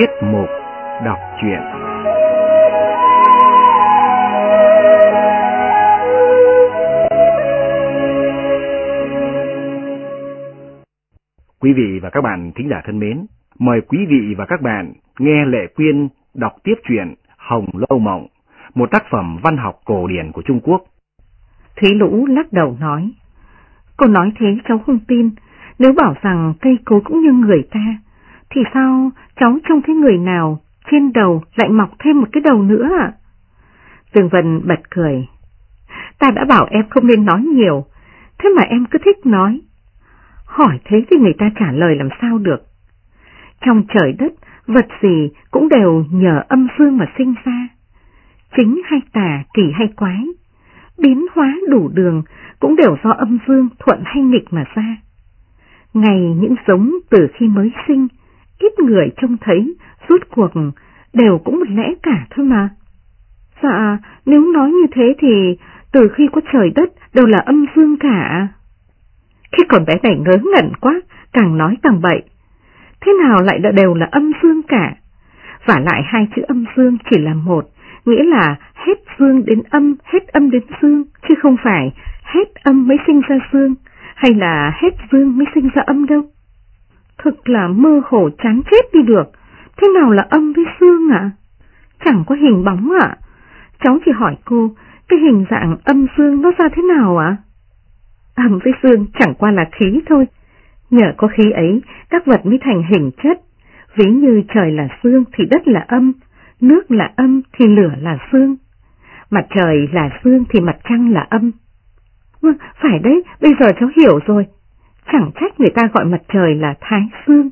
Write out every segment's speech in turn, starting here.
Tiết mục đọc truyện Quý vị và các bạn thính giả thân mến, mời quý vị và các bạn nghe Lệ Quyên đọc tiếp truyện Hồng Lâu Mộng, một tác phẩm văn học cổ điển của Trung Quốc. Thúy Lũ lắc đầu nói, cô nói thế cháu không tin, nếu bảo rằng cây cối cũng như người ta, thì sao cháu trông thấy người nào trên đầu lại mọc thêm một cái đầu nữa ạ? Dương Vân bật cười. Ta đã bảo em không nên nói nhiều, thế mà em cứ thích nói. Hỏi thế thì người ta trả lời làm sao được. Trong trời đất, vật gì cũng đều nhờ âm dương mà sinh ra. Chính hay tà, kỳ hay quái, biến hóa đủ đường cũng đều do âm dương thuận hay nghịch mà ra. Ngày những giống từ khi mới sinh, ít người trông thấy, rút cuộc đều cũng một lẽ cả thôi mà. Dạ, nếu nói như thế thì từ khi có trời đất đều là âm dương cả. Khi còn bé này ngớ ngẩn quá, càng nói càng bậy. Thế nào lại đều là âm dương cả? Và lại hai chữ âm dương chỉ là một, nghĩa là hết dương đến âm, hết âm đến dương, chứ không phải hết âm mới sinh ra dương, hay là hết dương mới sinh ra âm đâu. Thực là mơ hồ chán chết đi được, thế nào là âm với xương ạ? Chẳng có hình bóng ạ. Cháu chỉ hỏi cô, cái hình dạng âm xương nó ra thế nào ạ? Âm với xương chẳng qua là khí thôi. Nhờ có khí ấy, các vật mới thành hình chất. Ví như trời là xương thì đất là âm, nước là âm thì lửa là xương Mặt trời là xương thì mặt trăng là âm. Phải đấy, bây giờ cháu hiểu rồi. Chẳng trách người ta gọi mặt trời là thái dương.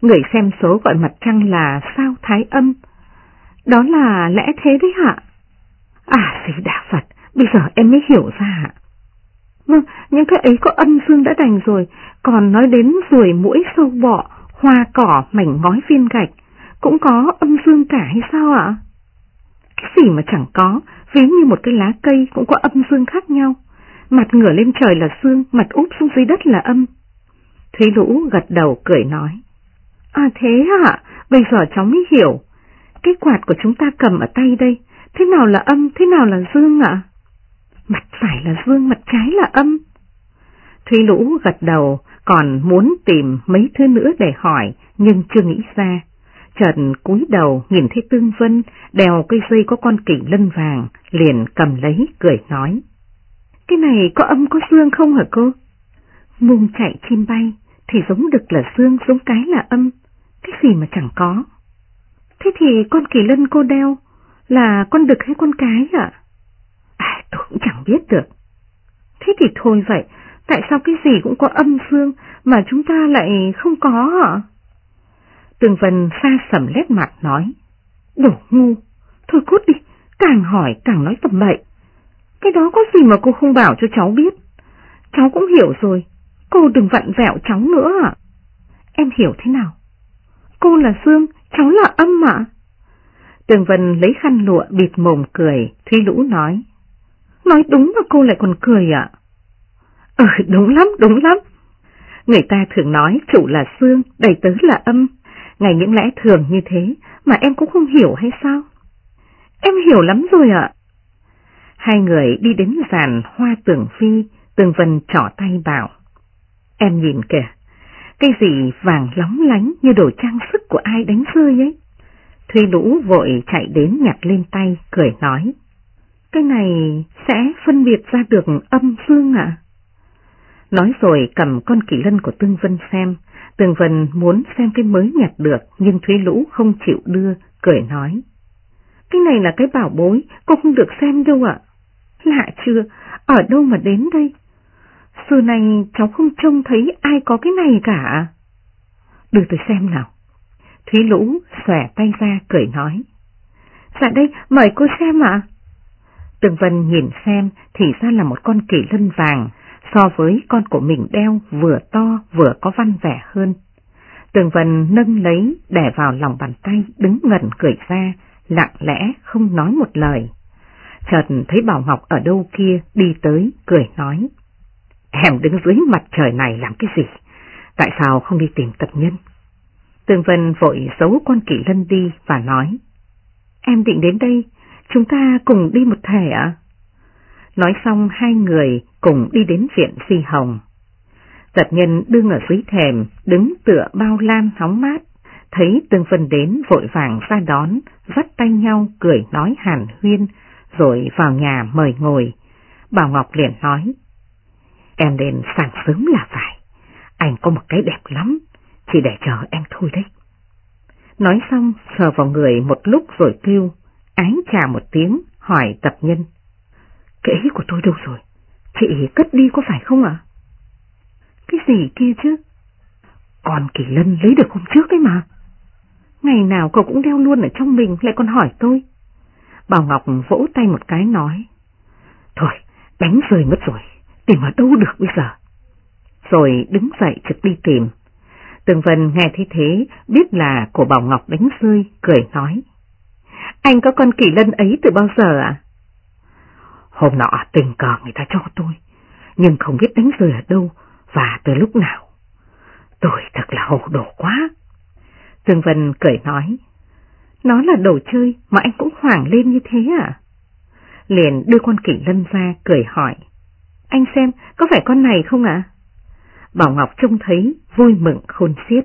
Người xem số gọi mặt trăng là sao thái âm. Đó là lẽ thế đấy hả? À, gì đà Phật, bây giờ em mới hiểu ra. Vâng, những cái ấy có âm dương đã đành rồi, còn nói đến ruồi mũi sâu bọ, hoa cỏ, mảnh ngói viên gạch, cũng có âm dương cả hay sao ạ? Cái gì mà chẳng có, ví như một cái lá cây cũng có âm dương khác nhau. Mặt ngửa lên trời là dương, mặt úp xuống dưới đất là âm. Thúy Lũ gật đầu cười nói. À thế hả? Bây giờ cháu mới hiểu. Cái quạt của chúng ta cầm ở tay đây, thế nào là âm, thế nào là dương ạ? Mặt phải là dương, mặt trái là âm. Thúy Lũ gật đầu, còn muốn tìm mấy thứ nữa để hỏi, nhưng chưa nghĩ ra. Trần cúi đầu nhìn thấy Tương Vân đèo cây dây có con kỷ lân vàng, liền cầm lấy cười nói. Cái này có âm có xương không hả cô? Mùng chạy chim bay thì giống đực là xương giống cái là âm, cái gì mà chẳng có. Thế thì con kỳ lân cô đeo là con đực hay con cái ạ? À, tôi cũng chẳng biết được. Thế thì thôi vậy, tại sao cái gì cũng có âm xương mà chúng ta lại không có ạ? Tường Vân xa sầm lét mặt nói, đổ ngu, thôi cút đi, càng hỏi càng nói tầm bậy. Cái đó có gì mà cô không bảo cho cháu biết? Cháu cũng hiểu rồi, cô đừng vặn vẹo cháu nữa ạ. Em hiểu thế nào? Cô là Dương, cháu là âm ạ. Tường Vân lấy khăn lụa bịt mồm cười, Thúy Lũ nói. Nói đúng mà cô lại còn cười ạ. Ừ, đúng lắm, đúng lắm. Người ta thường nói chủ là Dương, đầy tớ là âm. Ngày những lẽ thường như thế mà em cũng không hiểu hay sao? Em hiểu lắm rồi ạ. Hai người đi đến giàn hoa tường phi, tường vân trỏ tay bảo. Em nhìn kìa, cái gì vàng lóng lánh như đồ trang sức của ai đánh rơi ấy. Thuy lũ vội chạy đến nhặt lên tay, cười nói. Cái này sẽ phân biệt ra được âm dương ạ? Nói rồi cầm con kỳ lân của Tương Vân xem, Tương Vân muốn xem cái mới nhặt được, nhưng Thúy Lũ không chịu đưa, cười nói. Cái này là cái bảo bối, cô không được xem đâu ạ. Lạ chưa, ở đâu mà đến đây? Xưa này cháu không trông thấy ai có cái này cả. Đưa tôi xem nào. Thúy Lũ xòe tay ra cười nói. Dạ đây, mời cô xem ạ. Tường Vân nhìn xem thì ra là một con kỳ lân vàng, so với con của mình đeo vừa to vừa có văn vẻ hơn. Tường Vân nâng lấy để vào lòng bàn tay đứng ngẩn cười ra, lặng lẽ không nói một lời. Chợt thấy Bảo Ngọc ở đâu kia đi tới, cười nói. Em đứng dưới mặt trời này làm cái gì? Tại sao không đi tìm tập nhân? tương Vân vội giấu con kỷ lân đi và nói, em định đến đây, chúng ta cùng đi một thể ạ? Nói xong hai người cùng đi đến viện Phi Hồng. Giật nhân đương ở dưới thềm, đứng tựa bao lan hóng mát, thấy Tương Vân đến vội vàng ra đón, vắt tay nhau cười nói hàn huyên, rồi vào nhà mời ngồi. Bảo Ngọc liền nói, em đến sáng sớm là phải, anh có một cái đẹp lắm, chỉ để chờ em thôi đấy. Nói xong sờ vào người một lúc rồi kêu, ái trà một tiếng, hỏi tập nhân. Kỹ của tôi đâu rồi? Chị cất đi có phải không ạ? Cái gì kia chứ? Còn Kỳ Lân lấy được hôm trước đấy mà. Ngày nào cậu cũng đeo luôn ở trong mình lại còn hỏi tôi. Bảo Ngọc vỗ tay một cái nói. Thôi, đánh rơi mất rồi, tìm ở đâu được bây giờ. Rồi đứng dậy trực đi tìm. Tường Vân nghe thấy thế, biết là của Bảo Ngọc đánh rơi, cười nói. Anh có con kỳ lân ấy từ bao giờ ạ? À? Hôm nọ tình cờ người ta cho tôi, nhưng không biết đánh rơi ở đâu và từ lúc nào. Tôi thật là hồ đồ quá. Tường Vân cười nói, nó là đồ chơi mà anh cũng hoảng lên như thế à? Liền đưa con kỷ lân ra cười hỏi, anh xem có phải con này không ạ? Bảo Ngọc trông thấy vui mừng khôn xiết.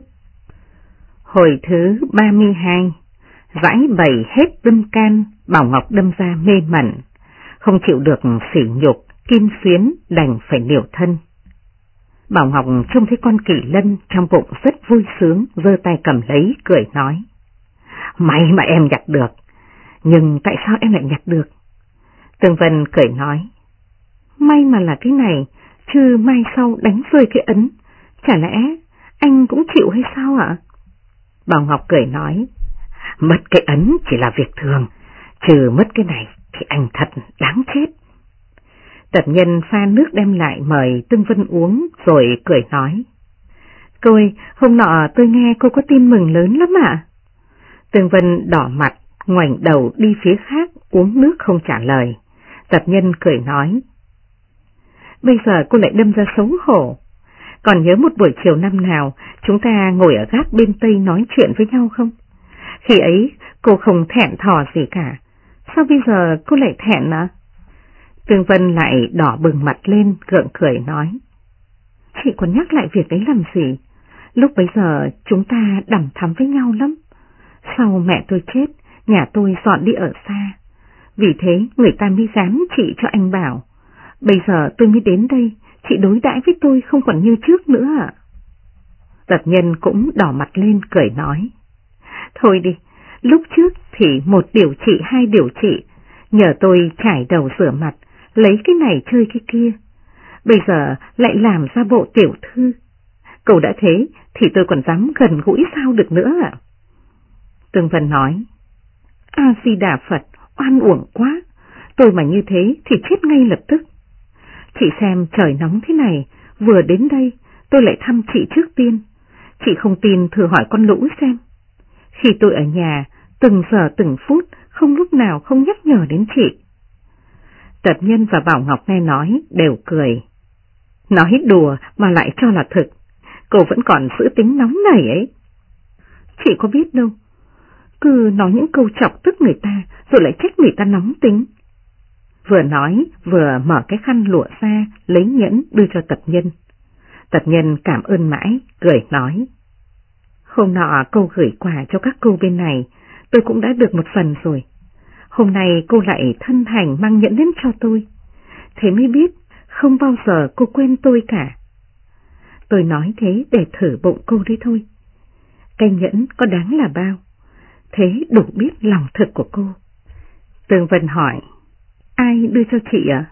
Hồi thứ 32, dãi bầy hết đâm can, Bảo Ngọc đâm ra mê mẩn, không chịu được sỉ nhục, kim xuyến đành phải liều thân. Bảo Ngọc trông thấy con kỷ lân trong bụng rất vui sướng, vơ tay cầm lấy, cười nói. May mà em nhặt được, nhưng tại sao em lại nhặt được? Tường Vân cười nói. May mà là cái này, chứ mai sau đánh rơi cái ấn, chả lẽ anh cũng chịu hay sao ạ? Bảo Ngọc cười nói. Mất cái ấn chỉ là việc thường, trừ mất cái này thì anh thật đáng chết. Tập nhân pha nước đem lại mời Tương Vân uống rồi cười nói. Cô ơi, hôm nọ tôi nghe cô có tin mừng lớn lắm ạ. Tương Vân đỏ mặt, ngoảnh đầu đi phía khác uống nước không trả lời. Tập nhân cười nói. Bây giờ cô lại đâm ra xấu hổ. Còn nhớ một buổi chiều năm nào chúng ta ngồi ở gác bên Tây nói chuyện với nhau không? Khi ấy cô không thẹn thò gì cả. Sao bây giờ cô lại thẹn à? Tương Vân lại đỏ bừng mặt lên, gượng cười nói. Chị còn nhắc lại việc ấy làm gì? Lúc bấy giờ chúng ta đầm thắm với nhau lắm. Sau mẹ tôi chết, nhà tôi dọn đi ở xa. Vì thế người ta mới dám chị cho anh bảo. Bây giờ tôi mới đến đây, chị đối đãi với tôi không còn như trước nữa ạ. Giật nhân cũng đỏ mặt lên cười nói. Thôi đi, lúc trước thì một điều trị hai điều trị, nhờ tôi trải đầu rửa mặt, lấy cái này chơi cái kia. Bây giờ lại làm ra bộ tiểu thư. Cậu đã thế thì tôi còn dám gần gũi sao được nữa ạ? Tương Vân nói, A-di-đà Phật, oan uổng quá, tôi mà như thế thì chết ngay lập tức. Chị xem trời nóng thế này, vừa đến đây tôi lại thăm chị trước tiên. Chị không tin thử hỏi con lũ xem. Khi tôi ở nhà, từng giờ từng phút, không lúc nào không nhắc nhở đến chị. Tập nhân và Bảo Ngọc nghe nói đều cười. Nói đùa mà lại cho là thực, cô vẫn còn giữ tính nóng này ấy. Chị có biết đâu, cứ nói những câu chọc tức người ta rồi lại trách người ta nóng tính. Vừa nói vừa mở cái khăn lụa ra lấy nhẫn đưa cho tập nhân. Tập nhân cảm ơn mãi, cười nói. Hôm nọ cô gửi quà cho các cô bên này, tôi cũng đã được một phần rồi. Hôm nay cô lại thân hành mang nhẫn đến cho tôi. Thế mới biết không bao giờ cô quên tôi cả. Tôi nói thế để thử bụng cô đấy thôi. Cây nhẫn có đáng là bao? Thế đủ biết lòng thật của cô. Tường Vân hỏi, ai đưa cho chị ạ?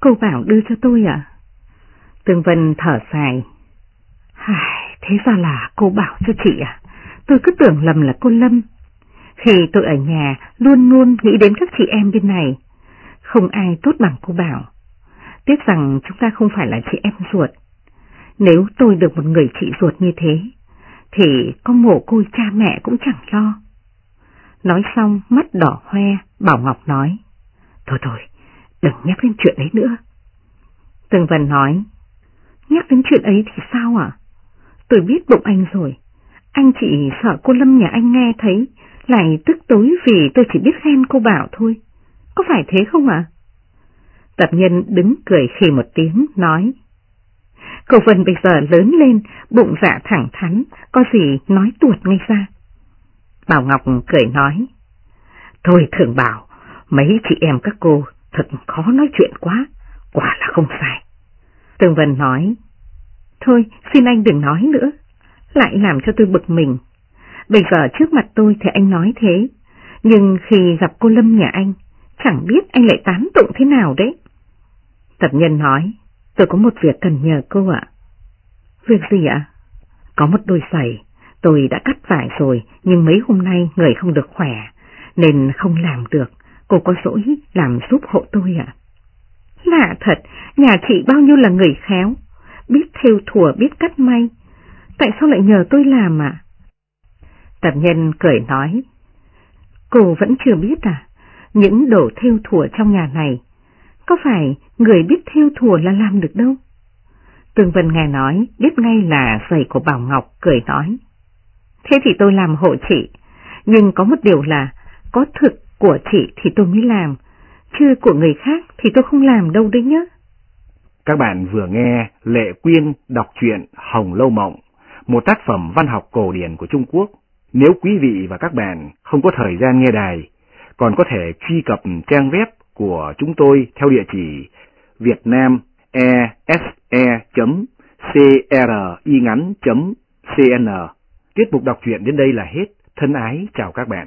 Cô bảo đưa cho tôi ạ? Tường Vân thở dài. Hài, thế ra là cô bảo cho chị à? Tôi cứ tưởng lầm là cô Lâm. Khi tôi ở nhà luôn luôn nghĩ đến các chị em bên này. Không ai tốt bằng cô Bảo. Tiếc rằng chúng ta không phải là chị em ruột. Nếu tôi được một người chị ruột như thế, thì con mồ côi cha mẹ cũng chẳng lo. Nói xong mắt đỏ hoe, Bảo Ngọc nói. Thôi thôi, đừng nhắc đến chuyện ấy nữa. Tường Vân nói. Nhắc đến chuyện ấy thì sao à? Tôi biết bụng anh rồi. Anh chỉ sợ cô Lâm nhà anh nghe thấy, lại tức tối vì tôi chỉ biết khen cô Bảo thôi. Có phải thế không ạ? Tập nhân đứng cười khi một tiếng, nói cầu Vân bây giờ lớn lên, bụng dạ thẳng thắn, có gì nói tuột ngay ra. Bảo Ngọc cười nói. Thôi thường bảo, mấy chị em các cô thật khó nói chuyện quá, quả là không sai. Tường Vân nói. Thôi, xin anh đừng nói nữa, lại làm cho tôi bực mình. Bây giờ trước mặt tôi thì anh nói thế, nhưng khi gặp cô Lâm nhà anh, chẳng biết anh lại tán tụng thế nào đấy. Tập nhân nói, tôi có một việc cần nhờ cô ạ. Việc gì ạ? Có một đôi giày, tôi đã cắt vải rồi, nhưng mấy hôm nay người không được khỏe, nên không làm được. Cô có dỗi làm giúp hộ tôi ạ? Lạ thật, nhà chị bao nhiêu là người khéo, biết theo thùa biết cắt may. Tại sao lại nhờ tôi làm ạ? Tập nhân cười nói, cô vẫn chưa biết à, những đồ theo thùa trong nhà này, có phải người biết theo thùa là làm được đâu? Tương Vân nghe nói, biết ngay là giày của Bảo Ngọc, cười nói. Thế thì tôi làm hộ chị, nhưng có một điều là, có thực của chị thì tôi mới làm, chứ của người khác thì tôi không làm đâu đấy nhá. Các bạn vừa nghe Lệ Quyên đọc truyện Hồng Lâu Mộng, một tác phẩm văn học cổ điển của Trung Quốc. Nếu quý vị và các bạn không có thời gian nghe đài, còn có thể truy cập trang web của chúng tôi theo địa chỉ vietnamese.cringắn.cn. Tiết mục đọc truyện đến đây là hết. Thân ái chào các bạn.